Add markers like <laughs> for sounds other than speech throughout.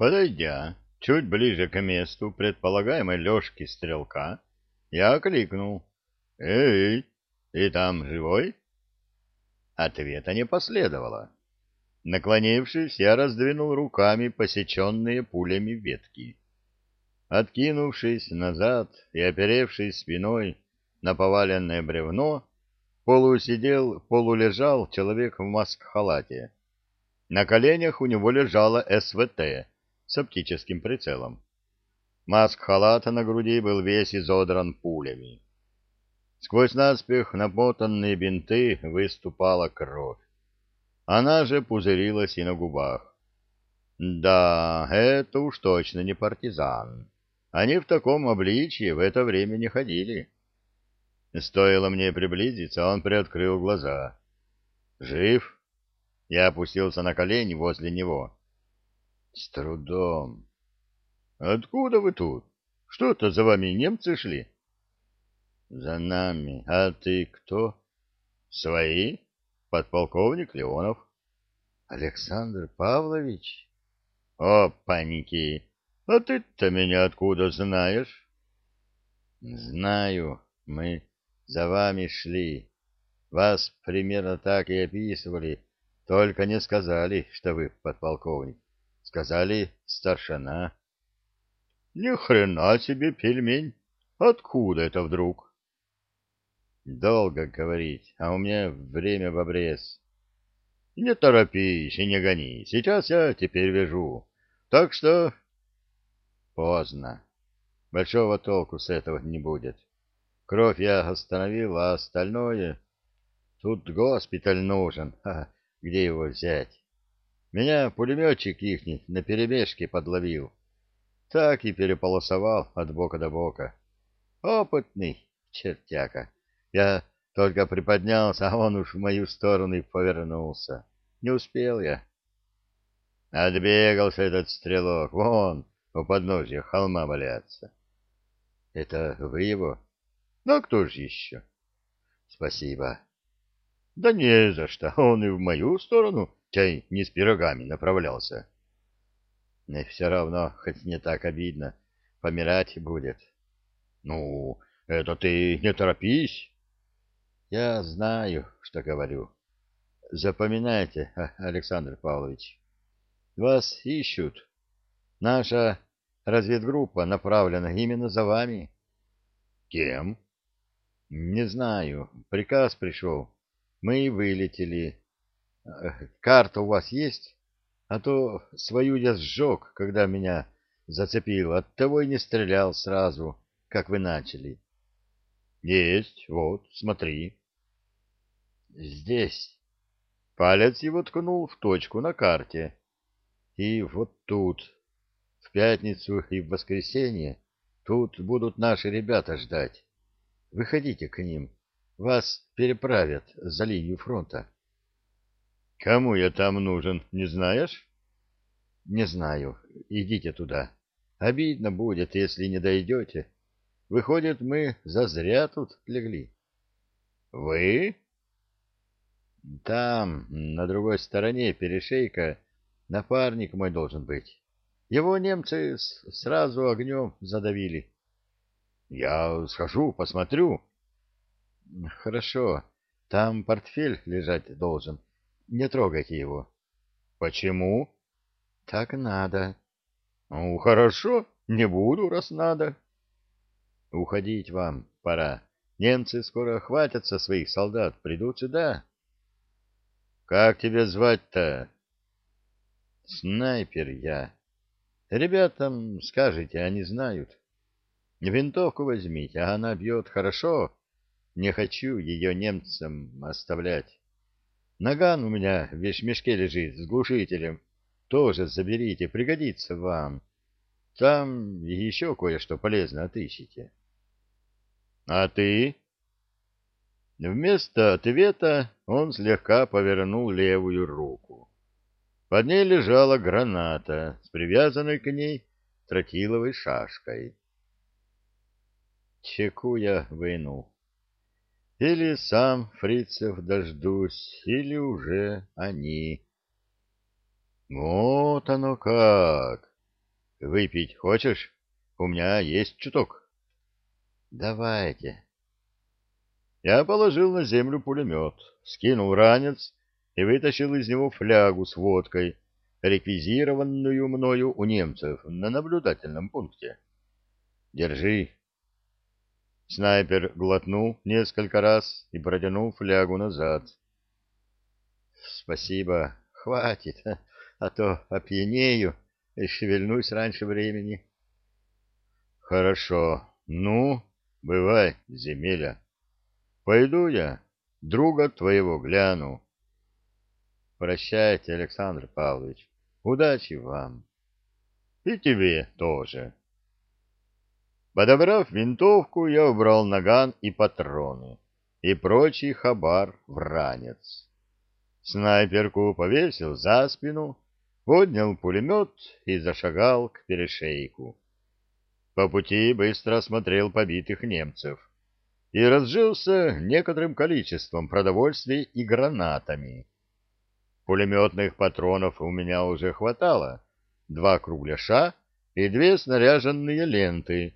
Подойдя чуть ближе к месту предполагаемой лёжки стрелка, я окликнул. «Эй, ты там живой?» Ответа не последовало. Наклонившись, я раздвинул руками посеченные пулями ветки. Откинувшись назад и оперевшись спиной на поваленное бревно, полусидел, полулежал человек в маск-халате. На коленях у него лежала СВТ с оптическим прицелом. Маск-халата на груди был весь изодран пулями. Сквозь наспех намотанные бинты выступала кровь. Она же пузырилась и на губах. Да, это уж точно не партизан. Они в таком обличье в это время не ходили. Стоило мне приблизиться, он приоткрыл глаза. «Жив?» Я опустился на колени возле него. «С трудом». «Откуда вы тут? Что-то за вами немцы шли?» За нами. А ты кто? Свои? Подполковник Леонов. Александр Павлович? О, паники! А ты-то меня откуда знаешь? Знаю. Мы за вами шли. Вас примерно так и описывали, только не сказали, что вы подполковник. Сказали старшина. Ни хрена себе пельмень! Откуда это вдруг? Долго говорить, а у меня время в обрез. Не торопись и не гони. Сейчас я теперь вяжу. Так что... Поздно. Большого толку с этого не будет. Кровь я остановил, а остальное... Тут госпиталь нужен. <laughs> А где его взять? Меня пулеметчик ихний на перебежке подловил. Так и переполосовал от бока до бока. Опытный чертяка. Я только приподнялся, а он уж в мою сторону и повернулся. Не успел я. Отбегался этот стрелок. Вон, у подножья холма валяться. Это вы его? Ну, кто же еще? Спасибо. Да не за что. Он и в мою сторону, чай не с пирогами направлялся. Но все равно, хоть не так обидно, помирать будет. Ну, это ты не торопись. Я знаю, что говорю. Запоминайте, Александр Павлович. Вас ищут. Наша разведгруппа направлена именно за вами. Кем? Не знаю. Приказ пришел. Мы и вылетели. Карта у вас есть? А то свою я сжег, когда меня зацепил. Оттого и не стрелял сразу, как вы начали. Есть, вот, смотри. Здесь. Палец его ткнул в точку на карте. И вот тут, в пятницу и в воскресенье, тут будут наши ребята ждать. Выходите к ним. Вас переправят за линию фронта. Кому я там нужен, не знаешь? Не знаю. Идите туда. Обидно будет, если не дойдете. Выходит, мы зазря тут легли. Вы? Там, на другой стороне перешейка, напарник мой должен быть. Его немцы сразу огнем задавили. Я схожу, посмотрю. Хорошо, там портфель лежать должен. Не трогайте его. Почему? Так надо. Ну, хорошо, не буду, раз надо. Уходить вам пора. Немцы скоро хватятся своих солдат, придут сюда. Как тебя звать-то? Снайпер я. Ребятам скажите, они знают. Винтовку возьмите, а она бьет хорошо. Не хочу ее немцам оставлять. Наган у меня в вещмешке лежит с глушителем. Тоже заберите, пригодится вам. Там еще кое-что полезно отыщите. — А ты? Вместо ответа он слегка повернул левую руку. Под ней лежала граната с привязанной к ней тротиловой шашкой. Чеку я вынул. Или сам фрицев дождусь, или уже они. Вот оно как! Выпить хочешь? У меня есть чуток. Давайте. Я положил на землю пулемет, скинул ранец и вытащил из него флягу с водкой, реквизированную мною у немцев на наблюдательном пункте. Держи. Снайпер глотнул несколько раз и протянул флягу назад. Спасибо, хватит, а то опьянею и шевельнусь раньше времени. Хорошо. Ну, бывай, земеля. Пойду я, друга твоего гляну. Прощайте, Александр Павлович. Удачи вам. И тебе тоже. Подобрав винтовку, я убрал наган и патроны, и прочий хабар в ранец. Снайперку повесил за спину, поднял пулемет и зашагал к перешейку. По пути быстро осмотрел побитых немцев и разжился некоторым количеством продовольствия и гранатами. Пулеметных патронов у меня уже хватало, два кругляша и две снаряженные ленты,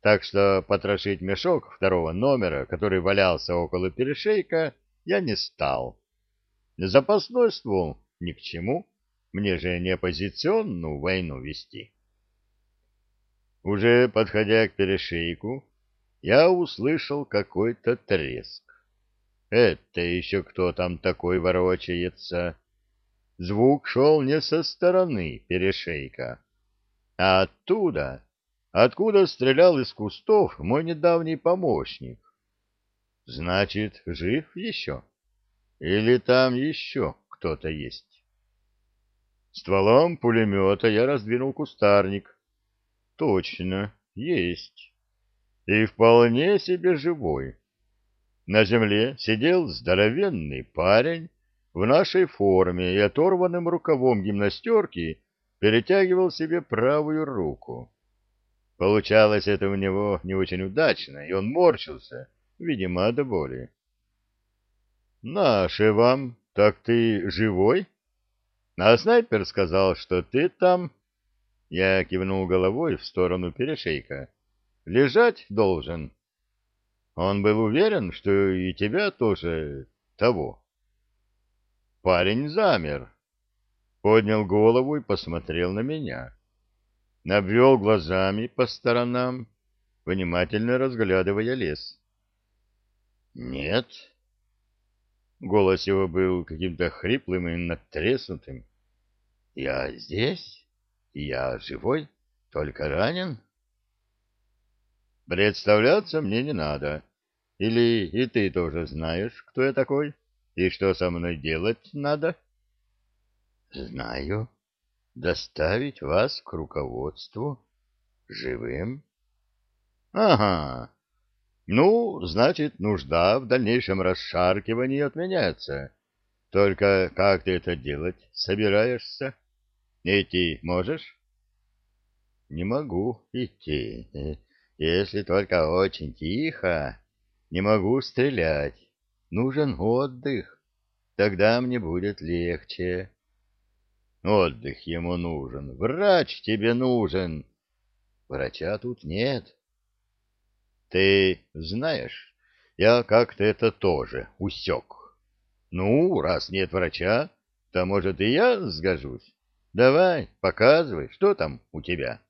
так что потрошить мешок второго номера, который валялся около перешейка, я не стал. Запасной ствол ни к чему, мне же не оппозиционную войну вести. Уже подходя к перешейку, я услышал какой-то треск. Это еще кто там такой ворочается? Звук шел не со стороны перешейка, а оттуда, откуда стрелял из кустов мой недавний помощник. Значит, жив еще? Или там еще кто-то есть? Стволом пулемета я раздвинул кустарник. Точно, есть. И вполне себе живой. На земле сидел здоровенный парень в нашей форме и оторванным рукавом гимнастерки перетягивал себе правую руку. Получалось это у него не очень удачно, и он морщился, видимо, от боли. — Наши вам, так ты живой? А снайпер сказал, что ты там... Я кивнул головой в сторону перешейка. Лежать должен. Он был уверен, что и тебя тоже того. Парень замер, поднял голову и посмотрел на меня. Обвел глазами по сторонам, внимательно разглядывая лес. «Нет». Голос его был каким-то хриплым и надтреснутым. «Я здесь? Я живой? Только ранен?» «Представляться мне не надо. Или и ты тоже знаешь, кто я такой, и что со мной делать надо? — Знаю. Доставить вас к руководству живым. — Ага. Ну, значит, нужда в дальнейшем расшаркивании отменяется. Только как ты это делать собираешься? Идти можешь? — Не могу идти, если только очень тихо не могу стрелять. Нужен отдых. Тогда мне будет легче. Отдых ему нужен. Врач тебе нужен. Врача тут нет. Ты знаешь, я как-то это тоже усек. Ну, раз нет врача, то, может, и я сгожусь. Давай, показывай, что там у тебя.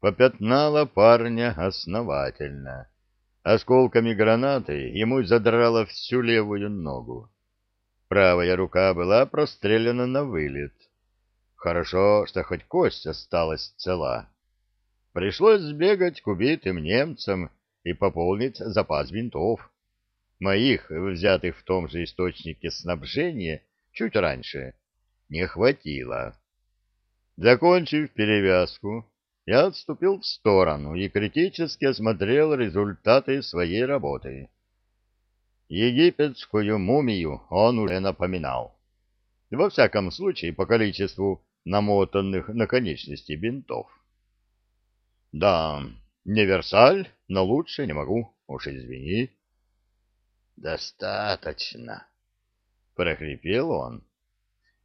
Попятнала парня основательно. Осколками гранаты ему задрало всю левую ногу. Правая рука была прострелена на вылет. Хорошо, что хоть кость осталась цела. Пришлось сбегать к убитым немцам и пополнить запас винтов. Моих, взятых в том же источнике снабжения, чуть раньше, не хватило. Закончив перевязку, я отступил в сторону и критически осмотрел результаты своей работы. Египетскую мумию он уже напоминал. Во всяком случае, по количеству намотанных на конечности бинтов. Да, не Версаль, но лучше не могу, уж извини. Достаточно, прохрипел он.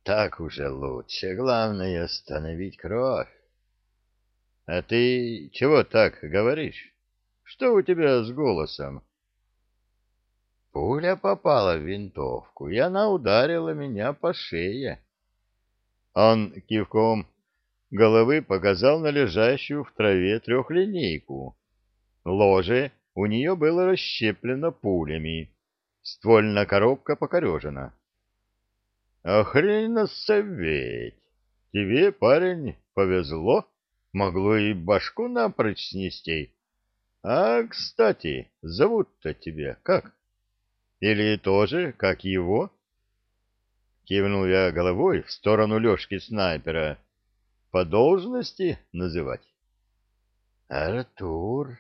Так уже лучше, главное остановить кровь. А ты чего так говоришь? Что у тебя с голосом? Пуля попала в винтовку, и она ударила меня по шее. Он кивком головы показал на лежащую в траве трехлинейку. Ложе у нее было расщеплено пулями, ствольная коробка покорежена. — Охренасоветь! Тебе, парень, повезло, могло и башку напрочь снести. А, кстати, зовут-то тебя как? Или тоже, как его? Кивнул я головой в сторону Лешки-снайпера. По должности называть? Артур.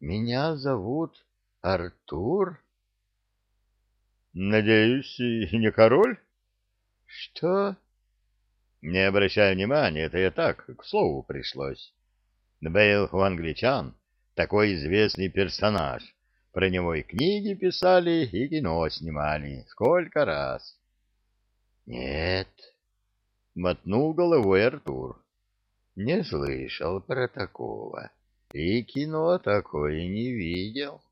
Меня зовут Артур. Надеюсь, не король? Что? Не обращай внимания, это я так, к слову пришлось. Был у англичан такой известный персонаж. Про него и книги писали, и кино снимали. Сколько раз. Нет, мотнул головой Артур. Не слышал про такого. И кино такое не видел.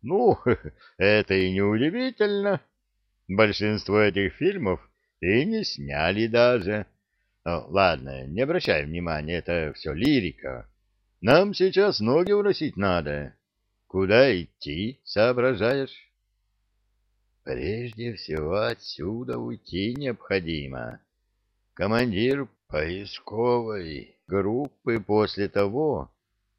Ну, <laughs> это и не удивительно. Большинство этих фильмов и не сняли даже. Ну, ладно, не обращай внимания, это все лирика. Нам сейчас ноги уносить надо. Куда идти, соображаешь? Прежде всего отсюда уйти необходимо. Командир поисковой группы после того,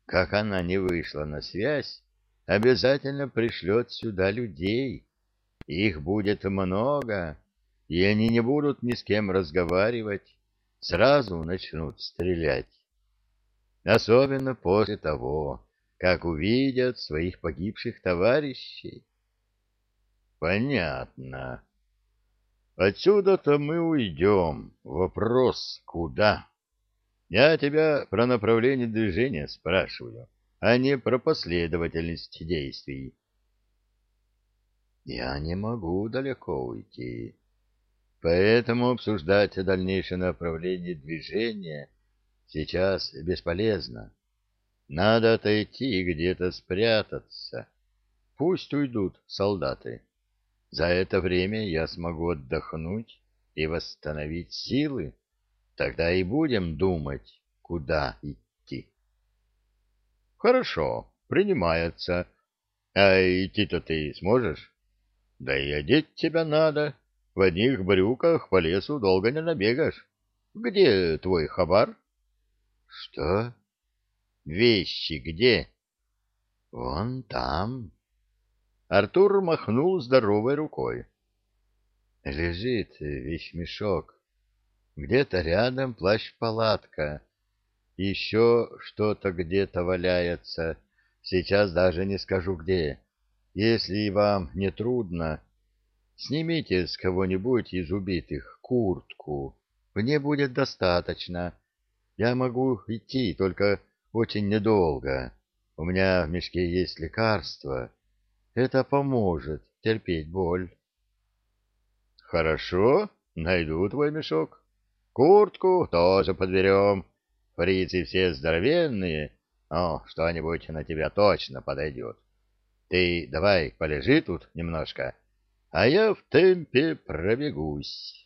как она не вышла на связь, обязательно пришлет сюда людей. Их будет много, и они не будут ни с кем разговаривать, сразу начнут стрелять. Особенно после того, как увидят своих погибших товарищей. Понятно. Отсюда-то мы уйдем. Вопрос, куда? Я тебя про направление движения спрашиваю, а не про последовательность действий. Я не могу далеко уйти. Поэтому обсуждать дальнейшее направление движения сейчас бесполезно. Надо отойти и где-то спрятаться. Пусть уйдут солдаты. За это время я смогу отдохнуть и восстановить силы. Тогда и будем думать, куда идти. Хорошо, принимается. А идти-то ты сможешь? Да и одеть тебя надо. В одних брюках по лесу долго не набегаешь. Где твой хабар? Что? Вещи где? Вон там. Артур махнул здоровой рукой. Лежит вещмешок. Где-то рядом плащ-палатка. Еще что-то где-то валяется. Сейчас даже не скажу где. Если вам не трудно, Снимите с кого-нибудь из убитых куртку. Мне будет достаточно. Я могу идти, только очень недолго. У меня в мешке есть лекарство. Это поможет терпеть боль. Хорошо, найду твой мешок. Куртку тоже подберем. Фрицы все здоровенные. О, что-нибудь на тебя точно подойдет. Ты давай полежи тут немножко а я в темпе пробегусь.